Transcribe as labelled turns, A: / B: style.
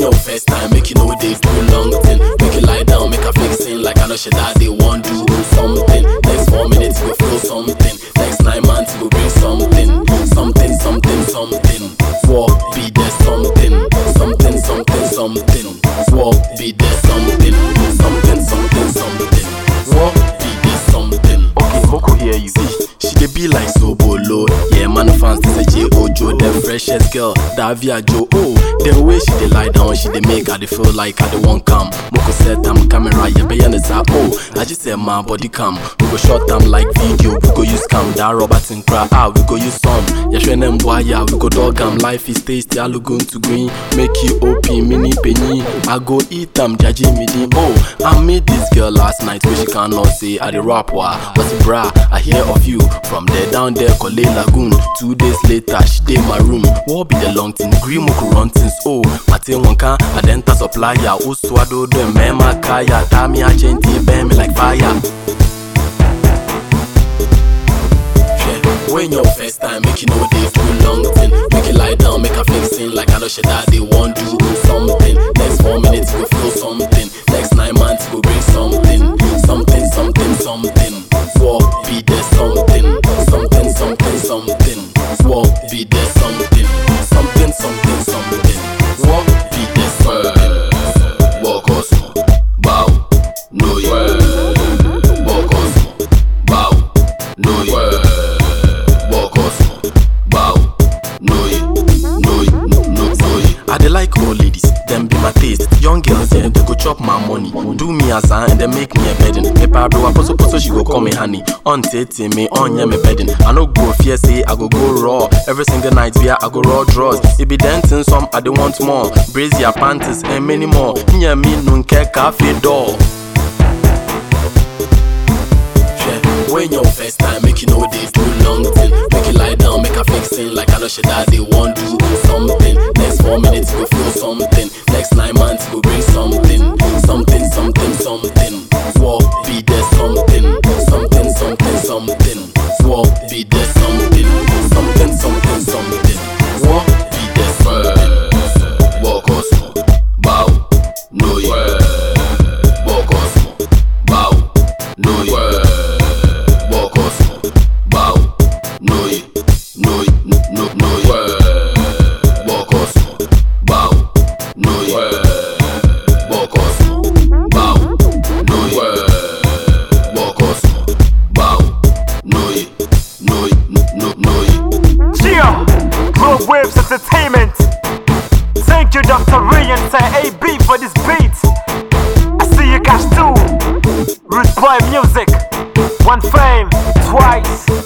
A: first time, make you know they do long thing. Make you lie down, make a fix like I know shit that they want do something. Next four minutes, you go feel something. Next nine months, you go bring something. Something, something, something. War, be there something. Something, something, something. War, be there something. Something, something, something. War, be there something.
B: Okay, Moko hear you.
A: See, she dey be like Sobolo. Yeah, man, fans they say J Ojo, the freshest girl, Davia Joe. Oh, the way she dey lie down, she dey make her dey feel like I dey want come. Moko set am camera, yeah, be on Oh, I just say my body cam. Go short am like video, we go use cam. That Robert and cry, ah, we go use some. Yeah, show them boy, yeah, we go dog am. Life is tasty, I look to green. Make you open, mini penny. I go eat am, jaji midi. Oh, I met this girl last night, where she cannot say I dey rap wa. It, bra? I hear of you from there down there, Kole Lagoon. Two days later, she dey my room. What be the long thing? Green Moku run things. Oh, Mate Wonka, I denta supplier. Uswado do mema kaya. Tami agenti, burn me like fire. When your first time, make you know they do long thing. Make you lie down, make a it like I know shit that they want do something. Next four minutes, go feel something. Next nine months, go bring something. Something, something, something. War, be there something. Something, something, something. War, be there. Something, something, something. Girls, yeah, they go chop my money. Do me as I and they make me a bedding. Bro, I poso poso, she go call me honey. On tete me, on yeah me bedding. I no go fear say I go go raw. Every single night, yeah, I go raw draws. It be dancing some, I don't want more. Brazier panties and many more. Yeah, me nunke cafe door. When your first time, make you know they do long thing. Make you lie down, make a fix it like I know shit that they want do something. Next four minutes, go feel something. Next nine months, go bring War, be there
B: payment. Thank you, Dr. Rian, and AB for this beat. I see you guys too. Root Boy Music. One fame, twice.